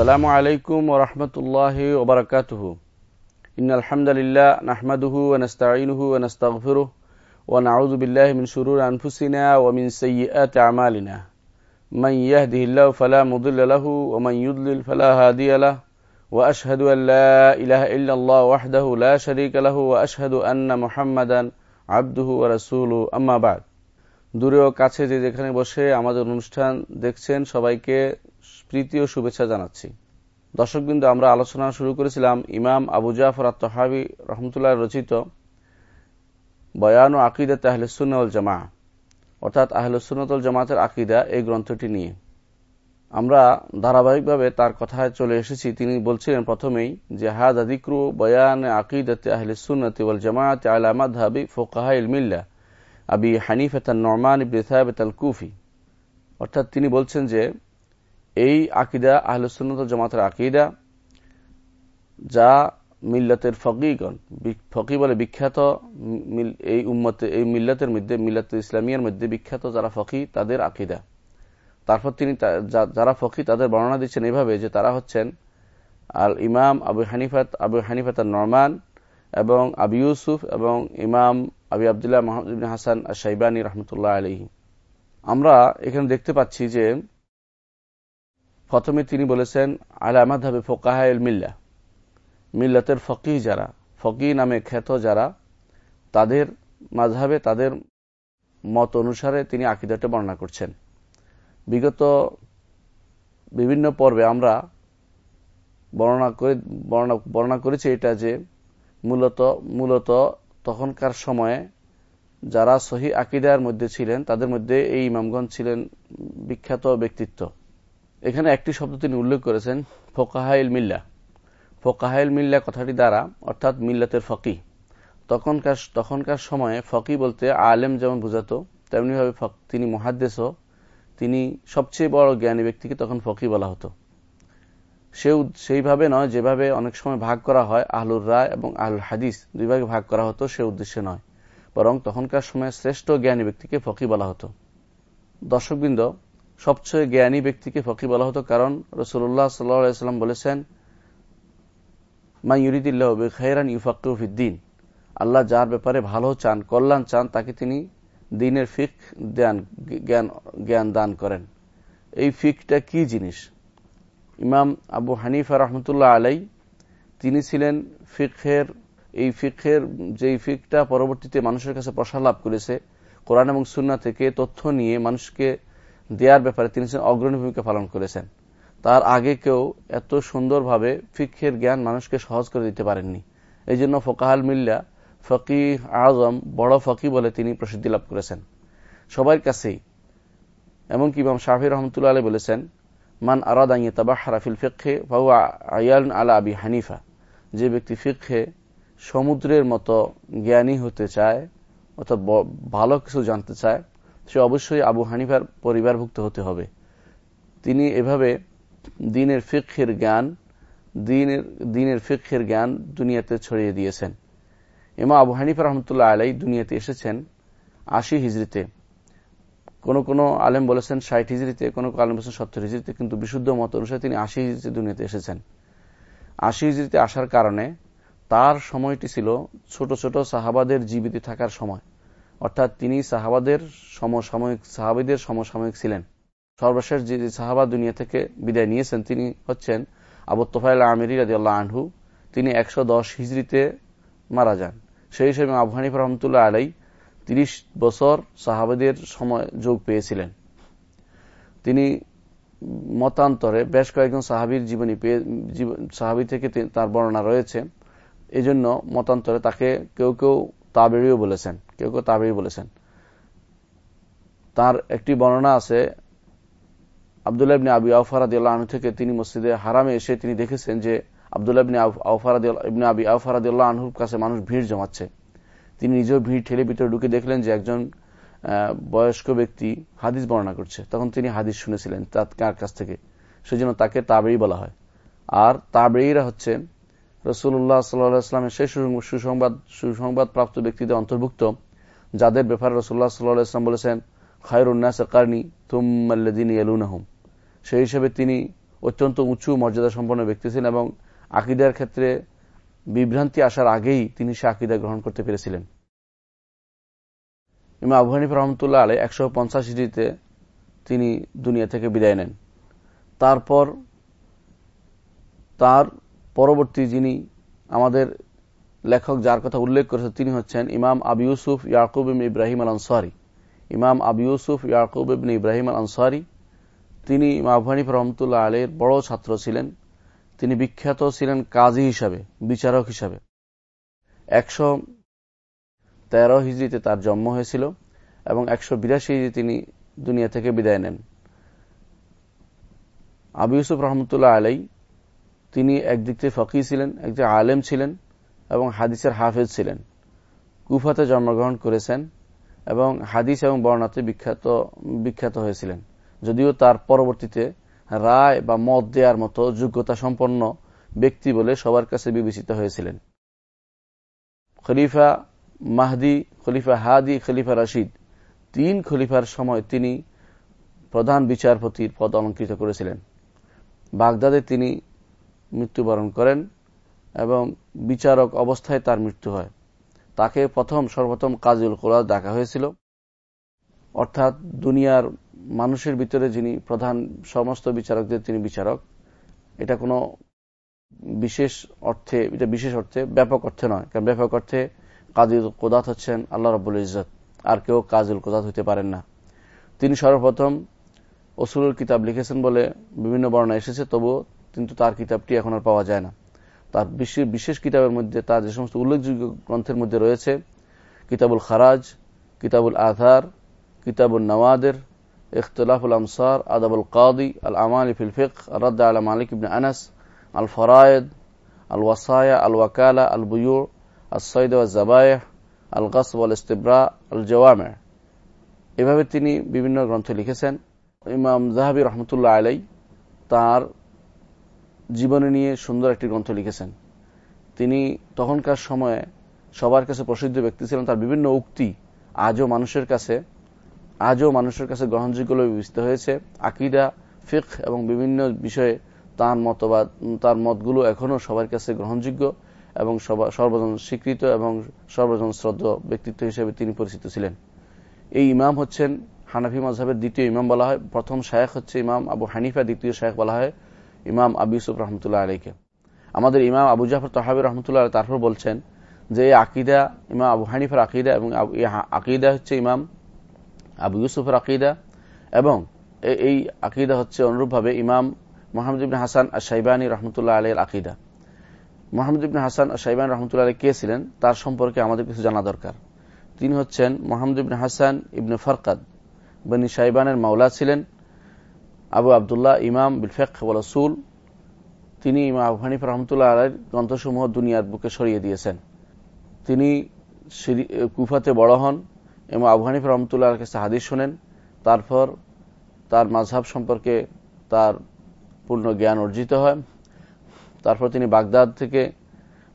আসসালামু আলাইকুম ও রহমতুল্লাহ ওবরাকাতহ ইন আলহামদুলিল্লাহ নাহমাদুহু ওনস্তাইনুহু ওনস্তাগফিরুহ ওয়া নাউযু বিল্লাহি মিন শুরুরি আনফুসিনা ওয়া মিন সাইয়্যাতি আমালিনা। মান ইয়াহদিহিল্লাহু ফালা মুদিল্লা লাহু ওয়া মান ইউদ্লিল ফালা হাদিয়া লাহু। ওয়া আশহাদু আল লা ইলাহা ইল্লাল্লাহ ওয়াহদাহু লা শারীকা লাহু ওয়া আশহাদু আন্না মুহাম্মাদান আবদুহু ওয়া রাসূলুহু আম্মা বা'দ। দূরে কাছে যে যেখানে বসে আমাদের অনুষ্ঠান দেখছেন সবাইকে প্রীতি ও শুভেচ্ছা জানাচ্ছি। দর্শকবৃন্দ, আমরা আলোচনা শুরু করেছিলাম ইমাম আবু জাফর আত্মহাবি রহমতুল্লাহ রচিত বয়ান ও আকিদা আহলুসুন্নল জামা অর্থাৎ আহলুসুন্নতল জামাতের আকিদা এই গ্রন্থটি নিয়ে। আমরা ধারাবাহিকভাবে তার কথায় চলে এসেছি। তিনি বলছিলেন প্রথমেই যে হাদ আদিক্রু বয়ান আকিদাতে আহলুসুন্নতি ওয়াল জামাত আলামাদ হাবি ফোকাহা ইলমিল্লা আবি হানিফাতান নরমান ইবনে সাহেব আল কুফি অর্থাৎ তিনি বলছেন যে এই আকিদা আহলুসুন্নত জামাতের আকিদা, যা মিল্লাতের ফকিগণ ফকি বলে বিখ্যাত এই উম্মতে, এই মিল্লাতের মধ্যে মিল্লাত ইসলামিয়ার মধ্যে বিখ্যাত যারা ফকি, তাদের আকিদা। তারপর তিনি যারা ফকি, তাদের বর্ণনা দিচ্ছেন এভাবে যে তারা হচ্ছেন আল ইমাম আবু হানিফাত আবু হানিফাত নরমান এবং আবু ইউসুফ এবং ইমাম আবি আবদুল্লাহ মাহমুদ হাসান সাইবানী রহমতুল্লাহ আলহি আমরা এখানে দেখতে পাচ্ছি যে প্রথমে তিনি বলেছেন আলামাদ হবে ফোকাহাইল মিল্লা। মিল্লাতের ফকি যারা ফকি নামে খ্যাত যারা, তাদের মাঝহাবে তাদের মত অনুসারে তিনি আকিদাটা বর্ণনা করছেন। বিগত বিভিন্ন পর্বে আমরা বর্ণনা করে, বর্ণনা করেছি এটা যে, মূলত মূলত তখনকার সময়ে যারা সহি আকিদার মধ্যে ছিলেন, তাদের মধ্যে এই ইমামগঞ্জ ছিলেন বিখ্যাত ব্যক্তিত্ব। এখানে একটি শব্দ তিনি উল্লেখ করেছেন ফোকাহাইল মিল্লা। ফোকাহাইল মিল্লা কথাটি দ্বারা, অর্থাৎ মিল্লাতের ফকি। তখনকার তখনকার সময়ে ফকি বলতে আলেম যেমন বুঝাতো, তেমনিভাবে তিনি মহাদ্দেশও তিনি সবচেয়ে বড় জ্ঞানী ব্যক্তিকে তখন ফকি বলা হতো। সেও সেইভাবে নয়, যেভাবে অনেক সময় ভাগ করা হয়, আহলুর রায় এবং আহলুল হাদিস দুই ভাগে ভাগ করা হতো, সে উদ্দেশ্যে নয়। বরং তখনকার সময় শ্রেষ্ঠ জ্ঞানী ব্যক্তিকে ফকি বলা হতো। দর্শকবৃন্দ সবচেয়ে জ্ঞানী ব্যক্তিকে ফকি বলা হতো কারণ রসুল্লাহ সাল্লাম বলেছেন মা ইউরিদুল্লাহ খাইরান আল্লাহ যার ব্যাপারে ভালো চান, কল্যাণ চান, তাকে তিনি দিনের ফিক জ্ঞান জ্ঞান দান করেন। এই ফিকটা কি জিনিস? ইমাম আবু হানিফা রহমতুল্লাহ আলাই, তিনি ছিলেন ফিকের এই ফিকের যে ফিকটা পরবর্তীতে মানুষের কাছে প্রসার লাভ করেছে, কোরআন এবং সুন্না থেকে তথ্য নিয়ে মানুষকে দেওয়ার ব্যাপারে তিনি অগ্রণী ভূমিকা পালন করেছেন। তার আগে কেউ এত সুন্দরভাবে ফিক্ষের জ্ঞান মানুষকে সহজ করে দিতে পারেননি। এই জন্য ফোকাহাল মিল্লা ফকি আজম, বড় ফকি বলে তিনি প্রসিদ্ধি লাভ করেছেন। সবার কাছেই, এমনকি ইমাম শাহি রহমতুল্লাহ আলী বলেছেন, মান আরাদ আইয়ে তাবাহারা ফিল ফিক্ষে ফাহু আয়াল আলা আবি হানিফা। যে ব্যক্তি ফিক্ষে সমুদ্রের মতো জ্ঞানী হতে চায়, অর্থাৎ ভালো কিছু জানতে চায় সে অবশ্যই আবু হানিফার পরিবারভুক্ত হতে হবে। তিনি এভাবে দিনের ফিক্ষের জ্ঞান, দিনের দিনের ফিক্ষের জ্ঞান দুনিয়াতে ছড়িয়ে দিয়েছেন। এমা আবু হানিফা রহমতুল্লাহ আলাই দুনিয়াতে এসেছেন আশি হিজড়িতে কোন কোন আলেম বলেছেন ষাট হিজড়িতে কোন কোন আলেম বলেছেন সত্তর হিজড়িতে কিন্তু বিশুদ্ধ মত অনুসারে তিনি আশি হিজড়িতে দুনিয়াতে এসেছেন। আশি হিজড়িতে আসার কারণে তার সময়টি ছিল ছোট ছোট সাহাবাদের জীবিত থাকার সময়। অর্থাৎ তিনি সাহাবাদের সমসাময়িক, সাহাবিদের সমসাময়িক ছিলেন। সর্বশেষ যে সাহাবা দুনিয়া থেকে বিদায় নিয়েছেন তিনি হচ্ছেন আবু তোফাইল আমিরি রাজি আল্লাহ আনহু। তিনি একশো দশ হিজড়িতে মারা যান। সেই হিসেবে আবু রহমতুল্লাহ আলাই তিরিশ বছর সাহাবাদের সময় যোগ পেয়েছিলেন। তিনি মতান্তরে বেশ কয়েকজন সাহাবির জীবনী পেয়ে সাহাবি থেকে তার বর্ণনা রয়েছে। এজন্য মতান্তরে তাকে কেউ কেউ তাবেরিও বলেছেন, কেউ কেউ তাবেরি বলেছেন। তার একটি বর্ণনা আছে, আবদুল্লাহ ইবনে আবি আউফারাদ থেকে তিনি মসজিদে হারামে এসে তিনি দেখেছেন যে আবদুল্লাহ ইবনে ইবনে আবি আনহুর কাছে মানুষ ভিড় জমাচ্ছে। তিনি নিজেও ভিড় ঠেলে ভিতরে ঢুকে দেখলেন যে একজন বয়স্ক ব্যক্তি হাদিস বর্ণনা করছে। তখন তিনি হাদিস শুনেছিলেন তার কাছ থেকে? সেজন্য তাকে তাবেই বলা হয়। আর তাবেইরা হচ্ছে রসুল্লাহ সাল্লাহামের সেই সুসংবাদ সুসংবাদ প্রাপ্ত ব্যক্তিদের অন্তর্ভুক্ত, যাদের ব্যাপারে রসুল্লাহ সাল্লাহ ইসলাম বলেছেন খায়রুন্নাস কারণী তুম্মাল্লাদিন ইয়ালুনাহুম। সেই হিসেবে তিনি অত্যন্ত উঁচু মর্যাদা সম্পন্ন ব্যক্তি ছিলেন এবং আকিদার ক্ষেত্রে বিভ্রান্তি আসার আগেই তিনি সে আকিদা গ্রহণ করতে পেরেছিলেন। ইমা আবু রহমতুল্লাহ আলে একশো পঞ্চাশ হিজড়িতে তিনি দুনিয়া থেকে বিদায় নেন। তারপর তার পরবর্তী যিনি আমাদের লেখক যার কথা উল্লেখ করেছে তিনি হচ্ছেন ইমাম আবু ইউসুফ ইয়াকুব ইব্রাহিম আল আনসারি ইমাম আবু ইউসুফ ইয়াকুব ইবন ইব্রাহিম আল আনসারি তিনি হানিফ রহমতুল্লাহ আলের বড় ছাত্র ছিলেন। তিনি বিখ্যাত ছিলেন কাজী হিসাবে, বিচারক হিসাবে। একশো তেরো হিজড়িতে তার জন্ম হয়েছিল এবং একশো বিরাশি হিজড়ি তিনি দুনিয়া থেকে বিদায় নেন। আবু ইউসুফ রহমতুল্লাহ আলাই তিনি একদিক থেকে ফকি ছিলেন, একদিকে আলেম ছিলেন এবং হাদিসের হাফেজ ছিলেন। কুফাতে জন্মগ্রহণ করেছেন এবং হাদিস এবং বর্ণাতে বিখ্যাত বিখ্যাত হয়েছিলেন। যদিও তার পরবর্তীতে রায় বা মত দেওয়ার মতো যোগ্যতা সম্পন্ন ব্যক্তি বলে সবার কাছে বিবেচিত হয়েছিলেন। খলিফা মাহদি, খলিফা হাদি, খলিফা রাশিদ, তিন খলিফার সময় তিনি প্রধান বিচারপতির পদ অলঙ্কৃত করেছিলেন। বাগদাদে তিনি মৃত্যুবরণ করেন এবং বিচারক অবস্থায় তার মৃত্যু হয়। তাকে প্রথম সর্বপ্রথম কাজুল কোরআ ডাকা হয়েছিল। অর্থাৎ দুনিয়ার মানুষের ভিতরে যিনি প্রধান সমস্ত বিচারকদের তিনি বিচারক। এটা কোনো বিশেষ অর্থে, এটা বিশেষ অর্থে ব্যাপক অর্থে নয়। কারণ ব্যাপক অর্থে কাজুল কোদাত হচ্ছেন আল্লাহ রব্বুল ইজত আর কেউ কাজুল কোদাত হইতে পারেন না। তিনি সর্বপ্রথম অসুরুল কিতাব লিখেছেন বলে বিভিন্ন বর্ণনা এসেছে। তবুও কিন্তু তার কিতাবটি এখন আর পাওয়া যায় না। তার বিশেষ কিতাবের মধ্যে, তার যে সমস্ত উল্লেখযোগ্য গ্রন্থের মধ্যে রয়েছে, কিতাবুল খারাজ, কিতাবুল আধার, কিতাবুল নওয়াদের, ইখতলাফুল আমসার, আদাবুল কাদি আল আমালি ফিল ফিক রদ্দা আল মালিক ইবনে আনাস আল ফরায়েদ আল ওয়াসায়া আল ওয়াকালা আল বুয়ুর আল সৈদ জাবায় আল গাসব আল ইস্তিব্রা আল জওয়ামে এভাবে তিনি বিভিন্ন গ্রন্থ লিখেছেন। ইমাম জাহাবি রহমতুল্লাহ আলাই তার জীবনে নিয়ে সুন্দর একটি গ্রন্থ লিখেছেন। তিনি তখনকার সময়ে সবার কাছে প্রসিদ্ধ ব্যক্তি ছিলেন, তার বিভিন্ন উক্তি আজও মানুষের কাছে, আজও মানুষের কাছে গ্রহণযোগ্য বিবেচিত হয়েছে। আকিদা ফিক এবং বিভিন্ন বিষয়ে তার মতবাদ, তার মতগুলো এখনও সবার কাছে গ্রহণযোগ্য এবং সর্বজন স্বীকৃত এবং সর্বজন শ্রদ্ধ ব্যক্তিত্ব হিসেবে তিনি পরিচিত ছিলেন। এই ইমাম হচ্ছেন হানাফি মজাহের দ্বিতীয় ইমাম বলা হয়। প্রথম শায়েখ হচ্ছে ইমাম আবু হানিফা দ্বিতীয় শায়েখ বলা হয়। ইমাম আবু ইউসুফ রহমতুল্লাহ আলীকে আমাদের ইমাম আবু জাফর তহাবি রহমতুল্লাহ তারপর বলছেন যে এই আকিদা, ইমাম আবু হানিফার আকিদা এবং আকিদা হচ্ছে ইমাম আবু ইউসুফের আকিদা এবং এই আকিদা হচ্ছে অনুরূপভাবে ইমাম মোহাম্মদ ইবিন হাসান সাইবানী রহমতুল্লাহ আলীর আকিদা। মোহাম্মদ ইবিন হাসান সাইবান রহমতুল্লাহ আলী কে ছিলেন? তার সম্পর্কে আমাদের কিছু জানা দরকার। তিনি হচ্ছেন মোহাম্মদ ইবিন হাসান ইবনে ফরকাদ। বনি সাইবানের মাওলা ছিলেন। আবু আবদুল্লাহ, ইমাম বিলফেক রসুল, তিনি ইমাম আবু হানিফ রহমতুল্লাহ আলের গ্রন্থসমূহ দুনিয়ার বুকে সরিয়ে দিয়েছেন। তিনি কুফাতে বড় হন এবং আবু হানিফ রহমতুল্লাহ কাছে হাদিস শোনেন, তারপর তার মাঝহাব সম্পর্কে তার পূর্ণ জ্ঞান অর্জিত হয়। তারপর তিনি বাগদাদ থেকে,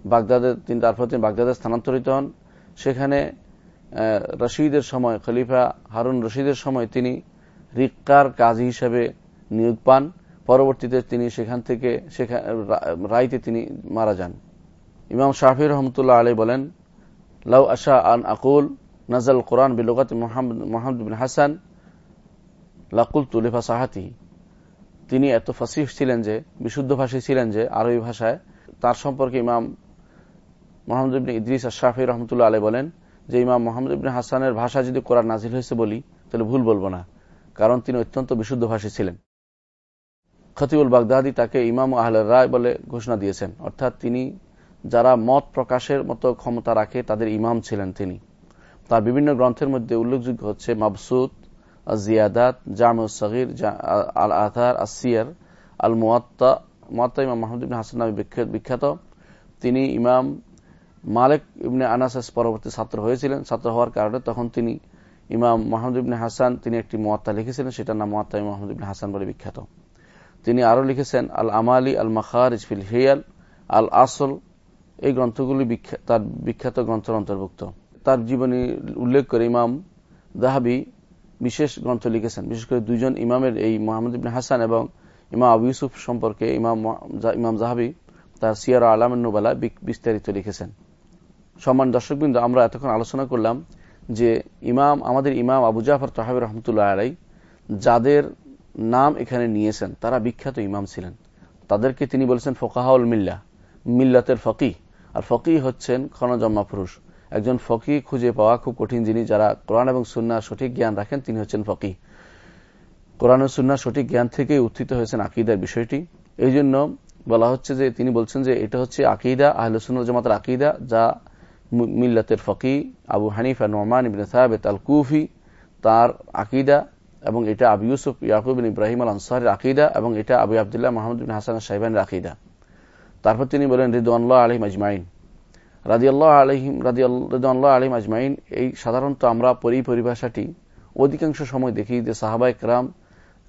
বাগদাদে, তিনি তারপর তিনি বাগদাদে স্থানান্তরিত হন। সেখানে রশিদের সময়, খলিফা হারুন রশিদের সময় তিনি রিক্কার কাজী হিসেবে নিয়োগ পান, পরবর্তীতে তিনি সেখান থেকে রাইতে তিনি মারা যান। ইমাম শাহির রহমতুল্লাহ আলী বলেন, লাউ আশা আন আকুল নাজাল কোরআন বিলোকাত মোহাম্মদ বিন হাসান লাকুল তুলিফা সাহাতি। তিনি এত ফাসিহ ছিলেন যে, বিশুদ্ধ ভাষী ছিলেন যে, আরবি ভাষায়। তার সম্পর্কে ইমাম মোহাম্মদ ইবিন ইদ্রিস শাহি রহমতুল্লাহ আলী বলেন যে, ইমাম মোহাম্মদ হাসানের ভাষা যদি কোরআন নাজিল হয়েছে বলি, তাহলে ভুল বলব না। কারণ তিনি অত্যন্ত বিশুদ্ধ ভাষী ছিলেন। খতিউল বাগদাদি তাকে ইমাম আহল রায় বলে ঘোষণা দিয়েছেন। অর্থাৎ তিনি যারা মত প্রকাশের মতো ক্ষমতা রাখে, তাদের ইমাম ছিলেন তিনি। তার বিভিন্ন গ্রন্থের মধ্যে উল্লেখযোগ্য হচ্ছে মাবসুদ জিয়াদাত জাম সগির আল আথার আসিয়ার আল মুয়াত্তা ইমাম মাহমুদ ইবিন হাসান নামে বিখ্যাত তিনি ইমাম মালিক ইবনে আনাসাস পরবর্তী ছাত্র হয়েছিলেন। ছাত্র হওয়ার কারণে তখন তিনি ইমাম মাহমুদ ইবনে হাসান, তিনি একটি মোয়াত্তা লিখেছিলেন, সেটার নাম মোয়াত্তা মাহমুদ ইবনে হাসান বলে বিখ্যাত। তিনি আরও লিখেছেন আল আমালি আল মাখার ইসফিল হিয়াল আল আসল এই গ্রন্থগুলি তার বিখ্যাত গ্রন্থের অন্তর্ভুক্ত। তার জীবনী উল্লেখ করে ইমাম দাহাবি বিশেষ গ্রন্থ লিখেছেন। বিশেষ করে দুইজন ইমামের, এই মোহাম্মদ ইবিন হাসান এবং ইমাম আবু ইউসুফ সম্পর্কে ইমাম ইমাম জাহাবি তার সিয়ার আলামনুবালা বিস্তারিত লিখেছেন। সম্মান দর্শকবৃন্দ, আমরা এতক্ষণ আলোচনা করলাম যে ইমাম, আমাদের ইমাম আবু জাফর তাহাবি রহমতুল্লাহ আলাই যাদের নাম এখানে নিয়েছেন, তারা বিখ্যাত ইমাম ছিলেন। তাদেরকে তিনি বলেছেন ফোকাহাউল মিল্লা, মিল্লাতের ফকি। আর ফকি হচ্ছেন ক্ষণজম্মা পুরুষ। একজন ফকি খুঁজে পাওয়া খুব কঠিন যিনি, যারা কোরআন এবং সুন্নার সঠিক জ্ঞান রাখেন, তিনি হচ্ছেন ফকি। কোরআন ও সুন্নার সঠিক জ্ঞান থেকেই উত্থিত হয়েছেন আকিদার বিষয়টি। এই জন্য বলা হচ্ছে যে, তিনি বলছেন যে, এটা হচ্ছে আকিদা আহলসুল জামাতের আকিদা, যা মিল্লাতের ফকি আবু হানিফা নোমান ইবিন সাহাবেত আল কুফি তার আকিদা এবং এটা আবু ইউসুফ ইয়াকুব ইব্রাহিম আল আনসারের আকিদা এবং এটা আবু আবদুল্লাহ মাহমুদ বিন হাসান সাহেবানের আকিদা। তারপর তিনি বলেন রিদুয়াল্লাহ আলহিম আজমাইন। রাজিয়াল্লাহ আলহিম রাজিয়াল্লাহ আলহিম আজমাইন, এই সাধারণত আমরা পরি পরিভাষাটি অধিকাংশ সময় দেখি যে সাহাবাই ক্রাম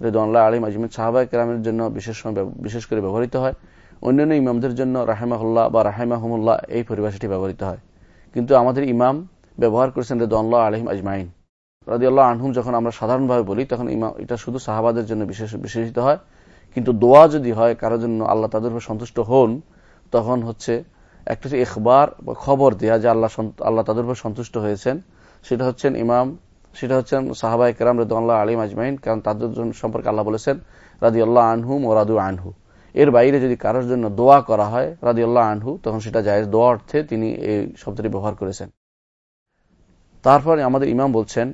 রেদুয়াল্লাহ আলিম আজমিন সাহাবাই ক্রামের জন্য বিশেষ সময় বিশেষ করে ব্যবহৃত হয়। অন্যান্য ইমামদের জন্য রাহেমাহুল্লাহ বা রাহেমাহমুল্লাহ এই পরিভাষাটি ব্যবহৃত হয়। কিন্তু আমাদের ইমাম ব্যবহার করেছেন রেদুয়াল্লাহ আলহিম আজমাইন। রাজিয়াল্লাহ আনহুম, যখন আমরা সাধারণভাবে বলি, তখন এটা শুধু সাহাবাদের জন্য বিশেষ বিশেষিত হয়। কিন্তু দোয়া যদি হয়, কারোর জন্য আল্লাহ তাদের উপর সন্তুষ্ট হন, তখন হচ্ছে একটা হচ্ছে ইখবার বা খবর দেয়া যে আল্লাহ আল্লাহ তাদের উপর সন্তুষ্ট হয়েছেন। সেটা হচ্ছেন ইমাম, সেটা হচ্ছেন সাহাবাই কেরাম রেদুল্লাহ আলিম আজমাইন, কারণ তাদের জন্য সম্পর্কে আল্লাহ বলেছেন রাজি আল্লাহ আনহু মোরাদু আনহু। এর বাইরে যদি কারোর জন্য দোয়া করা হয় রাজি আল্লাহ আনহু, তখন সেটা যায় দোয়া অর্থে তিনি এই শব্দটি ব্যবহার করেছেন। তারপরে আমাদের ইমাম বলছেন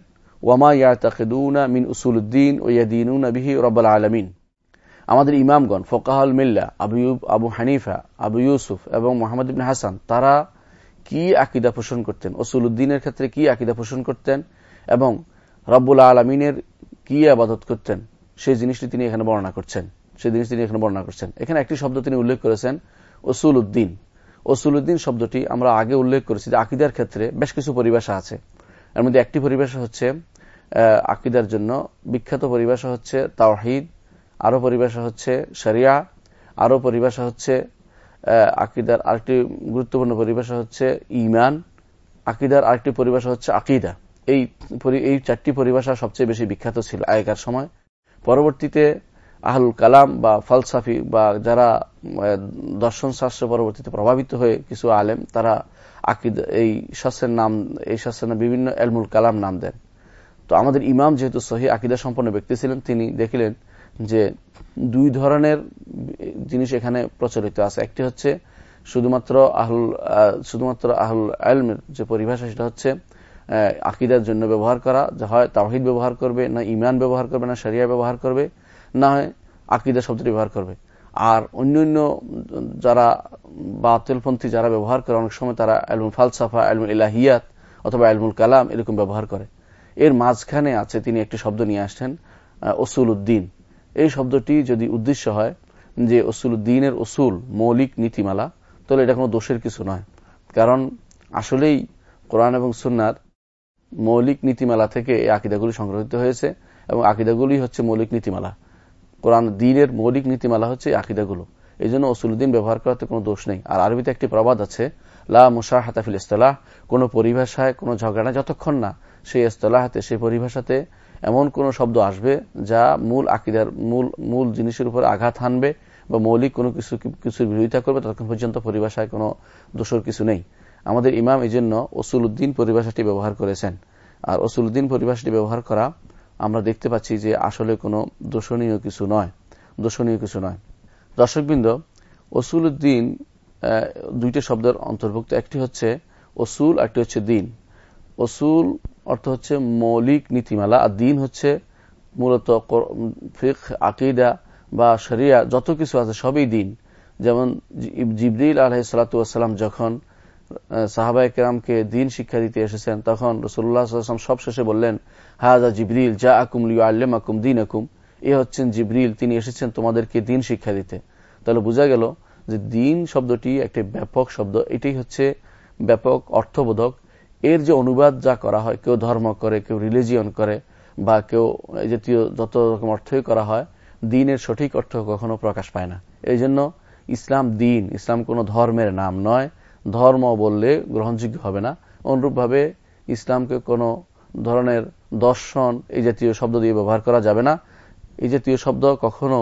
ওয়ামা ইয়াতাকিদুনা মিন উসুলুদ্দিন ও ইয়াদিনুনা বিহি রব্বাল আলমিন আমাদের ইমামগণ, ফোকাহল মিল্লা, আবু আবু হানিফা, আবু ইউসুফ এবং মোহাম্মদ ইবিন হাসান, তারা কি আকিদা পোষণ করতেন? উদ্দিনের ক্ষেত্রে কি আকিদা পোষণ করতেন? এবং রব্বুল আলমিনের কি আবাদত করতেন? সেই জিনিসটি তিনি এখানে বর্ণনা করছেন। সেই জিনিস তিনি এখানে বর্ণনা করছেন। এখানে একটি শব্দ তিনি উল্লেখ করেছেন ওসুল উদ্দিন। ওসুল উদ্দিন শব্দটি আমরা আগে উল্লেখ করেছি যে আকিদার ক্ষেত্রে বেশ কিছু পরিভাষা আছে। এর মধ্যে একটি পরিভাষা হচ্ছে আকিদার জন্য। বিখ্যাত পরিভাষা হচ্ছে তাওহিদ আরও পরিভাষা হচ্ছে শরিয়া আরও পরিভাষা হচ্ছে আকিদার আরেকটি গুরুত্বপূর্ণ পরিভাষা হচ্ছে ইমান আকিদার আরেকটি পরিভাষা হচ্ছে আকিদা। এই এই চারটি পরিভাষা সবচেয়ে বেশি বিখ্যাত ছিল আগেকার সময়। পরবর্তীতে আহলুল কালাম বা ফালসাফি বা যারা দর্শন শাস্ত্র পরবর্তীতে প্রভাবিত হয়ে কিছু আলেম, তারা আকিদ, এই শাস্ত্রের নাম, এই শাস্ত্রের বিভিন্ন এলমুল কালাম নাম দেন। তো আমাদের ইমাম যেহেতু সহি আকিদা সম্পন্ন ব্যক্তি ছিলেন, তিনি দেখলেন যে দুই ধরনের জিনিস এখানে প্রচলিত আছে। একটি হচ্ছে শুধুমাত্র আহুল শুধুমাত্র আহুল আলমের যে পরিভাষা, সেটা হচ্ছে আকিদার জন্য ব্যবহার করা হয় তাহিদ ব্যবহার করবে, না ইমান ব্যবহার করবে, না সারিয়া ব্যবহার করবে, না হয় আকিদা শব্দটি ব্যবহার করবে। আর অন্য অন্য যারা বাতিলপন্থী যারা ব্যবহার করে, অনেক সময় তারা আলমুল ফালসাফা আলমুল ইলাহিয়াত অথবা আলমুল কালাম এরকম ব্যবহার করে। এর মাঝখানে আছে, তিনি একটি শব্দ নিয়ে আসছেন ওসুল উদ্দিন। এই শব্দটি যদি উদ্দেশ্য হয় যে ওসুল উদ্দিনের ওসুল, মৌলিক নীতিমালা, তাহলে এটা কোনো দোষের কিছু নয়। কারণ আসলেই কোরআন এবং সুন্নার মৌলিক নীতিমালা থেকে এই আকিদাগুলি সংগ্রহিত হয়েছে, এবং আকিদাগুলি হচ্ছে মৌলিক নীতিমালা। কোরআন দিনের মৌলিক নীতিমালা হচ্ছে আকিদাগুলো। এই জন্য ওসুলুদ্দিন ব্যবহার করাতে কোনো দোষ নেই। আর আরবিতে একটি প্রবাদ আছে, লা মুসাহ হাতাফিল ইস্তলাহ, কোন পরিভাষায় কোনো ঝগড়া যতক্ষণ না সেই ইস্তলাহাতে, সেই পরিভাষাতে এমন কোন শব্দ আসবে যা মূল আকিদার, মূল মূল জিনিসের উপর আঘাত হানবে বা মৌলিক কোনো কিছু, কিছুর বিরোধিতা করবে, ততক্ষণ পর্যন্ত পরিভাষায় কোনো দোষর কিছু নেই। আমাদের ইমাম এই জন্য উদ্দিন পরিভাষাটি ব্যবহার করেছেন। আর উদ্দিন পরিভাষাটি ব্যবহার করা আমরা দেখতে পাচ্ছি যে আসলে কোনো দোষণীয় কিছু নয়, দোষণীয় কিছু নয়। দর্শকবৃন্দ উদ্দিন দুইটা শব্দের অন্তর্ভুক্ত। একটি হচ্ছে ওসুল একটি হচ্ছে দিন। ওসুল অর্থ হচ্ছে মৌলিক নীতিমালা, আর দিন হচ্ছে মূলত আকিদা বা শরিয়া, যত কিছু আছে সবই দিন। যেমন জিবরিল আলহাম যখন সাহাবাই কেরামকে দিন শিক্ষা দিতে এসেছেন, তখন রসুল্লাহাম সব শেষে বললেন হাজা জিবরিল যা আকুম লিউ আল্লেম আকুম দিন আকুম এ হচ্ছেন জিবরিল, তিনি এসেছেন তোমাদেরকে দিন শিক্ষা দিতে। তাহলে বোঝা গেল যে দিন শব্দটি একটি ব্যাপক শব্দ, এটাই হচ্ছে ব্যাপক অর্থবোধক এর যে অনুবাদ যা করা হয়, কেউ ধর্ম করে, কেউ রিলিজিয়ন করে, বা কেউ জাতীয় যত রকম অর্থই করা হয়, দিনের সঠিক অর্থ কখনো প্রকাশ পায় না। এই জন্য ইসলাম দিন, ইসলাম কোন ধর্মের নাম নয়। ধর্ম বললে গ্রহণযোগ্য হবে না। অনুরূপভাবে ইসলামকে কোনো ধরনের দর্শন এই জাতীয় শব্দ দিয়ে ব্যবহার করা যাবে না। এই জাতীয় শব্দ কখনো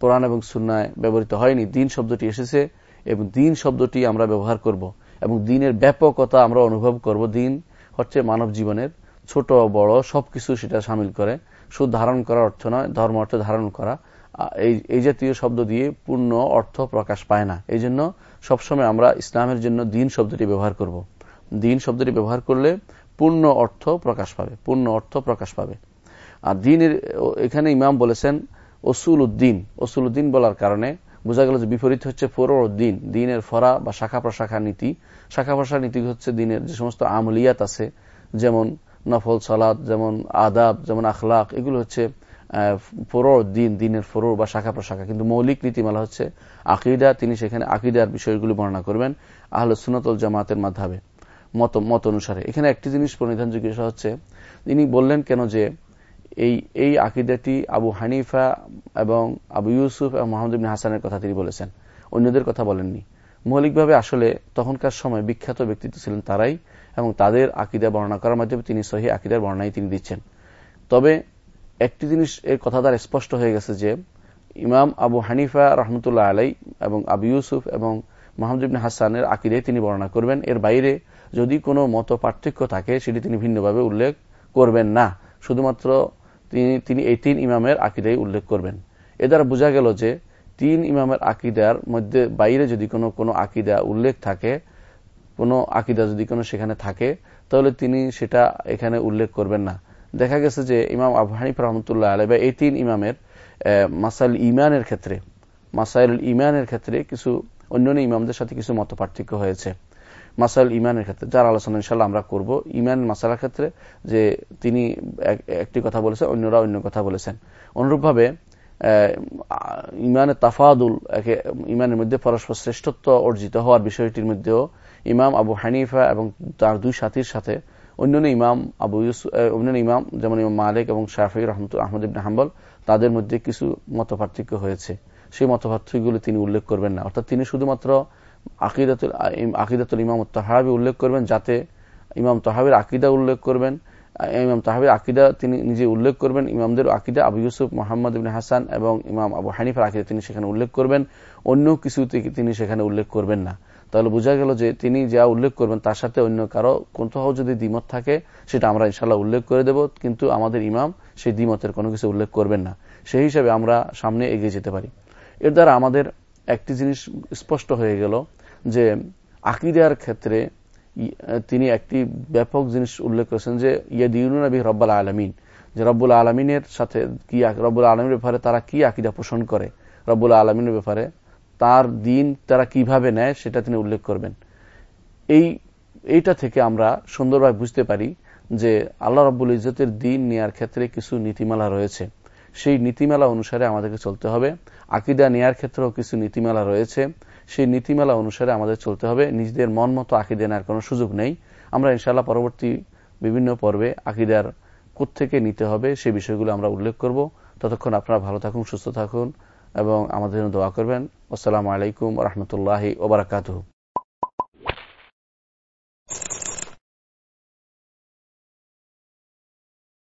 কোরআন এবং সুন্নায় ব্যবহৃত হয়নি। দিন শব্দটি এসেছে এবং দিন শব্দটি আমরা ব্যবহার করব। এবং দিনের ব্যাপকতা আমরা অনুভব করব। দিন হচ্ছে মানব জীবনের ছোট, বড় সবকিছু সেটা সামিল করে। শুধু ধারণ করার অর্থ নয়, ধর্ম অর্থ ধারণ করা। এই এই জাতীয় শব্দ দিয়ে পূর্ণ অর্থ প্রকাশ পায় না। এই জন্য সবসময় আমরা ইসলামের জন্য দিন শব্দটি ব্যবহার করব। দিন শব্দটি ব্যবহার করলে পূর্ণ অর্থ প্রকাশ পাবে, পূর্ণ অর্থ প্রকাশ পাবে। আর দিনের, এখানে ইমাম বলেছেন, ওসুল উদ্দিন। ওসুল উদ্দিন বলার কারণে বোঝা গেল যে বিপরীত হচ্ছে ফোরো দিন। দিনের ফরা বা শাখা প্রশাখা নীতি। শাখা প্রশাখা নীতি হচ্ছে দিনের যে সমস্ত আমলিয়াত আছে, যেমন নফল সালাদ যেমন আদাব, যেমন আখলাক, এগুলো হচ্ছে ফোরো দিন, দিনের ফোরো বা শাখা প্রশাখা। কিন্তু মৌলিক নীতিমালা হচ্ছে আকিদা। তিনি সেখানে আকিদার বিষয়গুলি বর্ণনা করবেন আহলে সুনতল জামাতের মাধ্যমে মত মত অনুসারে। এখানে একটি জিনিস প্রণিধানযোগ্য হচ্ছে, তিনি বললেন কেন যে এই এই আকিদাটি আবু হানিফা এবং আবু ইউসুফ এবং মোহাম্মদ ইবিন হাসানের কথা তিনি বলেছেন। অন্যদের কথা বলেননি। মৌলিকভাবে আসলে তখনকার সময় বিখ্যাত ব্যক্তিত্ব ছিলেন তারাই এবং তাদের আকিদা বর্ণনা করার মাধ্যমে তিনি সহি আকিদার বর্ণনাই তিনি দিচ্ছেন। তবে একটি জিনিস এর কথা দ্বারা স্পষ্ট হয়ে গেছে যে, ইমাম আবু হানিফা রহমতুল্লাহ আলাই এবং আবু ইউসুফ এবং মোহাম্মদ হাসানের আকিদায় তিনি বর্ণনা করবেন। এর বাইরে যদি কোনো মত পার্থক্য থাকে, সেটি তিনি ভিন্নভাবে উল্লেখ করবেন না। শুধুমাত্র তিনি তিনি এই তিন ইমামের আকিদাই উল্লেখ করবেন। এ দ্বারা বোঝা গেল যে তিন ইমামের আকিদার মধ্যে বাইরে যদি কোনো কোনো আকিদা উল্লেখ থাকে, কোনো আকিদা যদি কোনো সেখানে থাকে, তাহলে তিনি সেটা এখানে উল্লেখ করবেন না। দেখা গেছে যে ইমাম আবু হানিফ রহমতুল্লাহ আলাই বা এই তিন ইমামের মাসাইল ইমানের ক্ষেত্রে, মাসাইল ইমানের ক্ষেত্রে কিছু অন্যান্য ইমামদের সাথে কিছু মত পার্থক্য হয়েছে। মাসাইল ইমানের ক্ষেত্রে, যার আলোচনা ইনশাল্লাহ আমরা করব। ইমান মাসালার ক্ষেত্রে যে তিনি একটি কথা বলেছেন অন্যরা অন্য কথা বলেছেন। অনুরূপভাবে ইমানের তাফাদুল ইমানের মধ্যে পরস্পর শ্রেষ্ঠত্ব অর্জিত হওয়ার বিষয়টির মধ্যেও ইমাম আবু হানিফা এবং তার দুই সাথীর সাথে অন্যান্য ইমাম আবু ইউসু অন্যান্য ইমাম যেমন ইমাম মালিক এবং শাহি রহমত আহমদ ইবিন হাম্বল, তাদের মধ্যে কিছু মতপার্থক্য হয়েছে। সেই মত তিনি উল্লেখ করবেন না। অর্থাৎ তিনি শুধুমাত্র আকিদাতুল আকিদাতুল ইমাম তাহাবি উল্লেখ করবেন যাতে ইমাম তাহাবির আকিদা উল্লেখ করবেন। ইমাম তাহাবির আকিদা তিনি নিজে উল্লেখ করবেন। ইমামদের আকিদা আবু ইউসুফ মোহাম্মদ ইবিন হাসান এবং ইমাম আবু হানিফার আকিদা তিনি সেখানে উল্লেখ করবেন। অন্য কিছু তিনি সেখানে উল্লেখ করবেন না। তাহলে বোঝা গেল যে তিনি যা উল্লেখ করবেন তার সাথে অন্য কারও কোথাও যদি দ্বিমত থাকে, সেটা আমরা ইনশাল্লাহ উল্লেখ করে দেব। কিন্তু আমাদের ইমাম সেই দ্বিমতের কোনো কিছু উল্লেখ করবেন না। সেই হিসাবে আমরা সামনে এগিয়ে যেতে পারি। এর দ্বারা আমাদের একটি জিনিস স্পষ্ট হয়ে গেল যে আকিদার ক্ষেত্রে তিনি একটি ব্যাপক জিনিস উল্লেখ করেছেন যে ইয়াদিউনবী রব্বাল আলমিন, যে রব্বুল আলমিনের সাথে কি রব্বুল আলমীর ব্যাপারে তারা কি আকিদা পোষণ করে? রব্বুল আলমিনের ব্যাপারে তার দিন তারা কীভাবে নেয় সেটা তিনি উল্লেখ করবেন। এই, এইটা থেকে আমরা সুন্দরভাবে বুঝতে পারি যে আল্লাহ রব্বুল ইজতের দিন নেয়ার ক্ষেত্রে কিছু নীতিমালা রয়েছে। সেই নীতিমালা অনুসারে আমাদেরকে চলতে হবে। আকিদা নেয়ার ক্ষেত্রেও কিছু নীতিমালা রয়েছে। সেই নীতিমালা অনুসারে আমাদের চলতে হবে। নিজেদের মন মতো আকিদা নেওয়ার কোনো সুযোগ নেই। আমরা ইনশাল্লাহ পরবর্তী বিভিন্ন পর্বে আকিদার থেকে নিতে হবে সেই বিষয়গুলো আমরা উল্লেখ করব। ততক্ষণ আপনারা ভালো থাকুন, সুস্থ থাকুন এবং আমাদের জন্য দোয়া করবেন। আসসালামু আলাইকুম রহমতুল্লাহ ওবরাকাতু